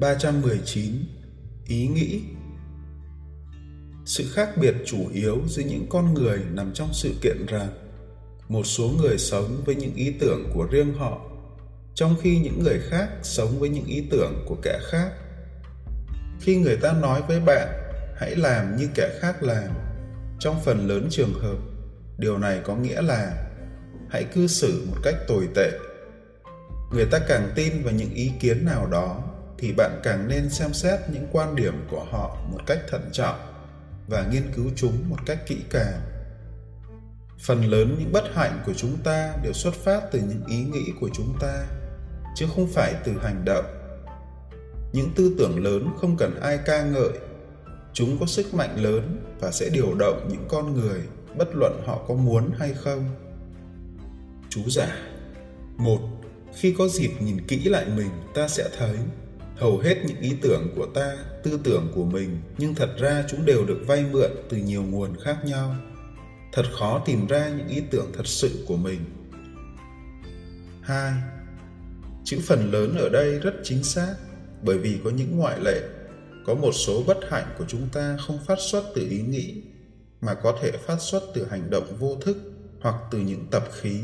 319 Ý nghĩ. Sự khác biệt chủ yếu giữa những con người nằm trong sự kiện rằng một số người sống với những ý tưởng của riêng họ, trong khi những người khác sống với những ý tưởng của kẻ khác. Khi người ta nói với bạn, hãy làm như kẻ khác làm, trong phần lớn trường hợp, điều này có nghĩa là hãy cư xử một cách tồi tệ. Người ta càng tin vào những ý kiến nào đó thì bạn càng nên xem xét những quan điểm của họ một cách thận trọng và nghiên cứu chúng một cách kỹ càng. Phần lớn những bất hạnh của chúng ta đều xuất phát từ những ý nghĩ của chúng ta chứ không phải từ hành động. Những tư tưởng lớn không cần ai ca ngợi. Chúng có sức mạnh lớn và sẽ điều động những con người bất luận họ có muốn hay không. Chú giả, một khi có dịp nhìn kỹ lại mình ta sẽ thấy hầu hết những ý tưởng của ta, tư tưởng của mình, nhưng thật ra chúng đều được vay mượn từ nhiều nguồn khác nhau thật khó tìm ra những ý tưởng thật sự của mình 2. Chữ phần lớn ở đây rất chính xác, bởi vì có những ngoại lệ. Có một số bất hạnh của chúng ta không phát xuất từ ý nghĩ, mà có thể phát xuất từ hành động vô thức hoặc từ những tập khí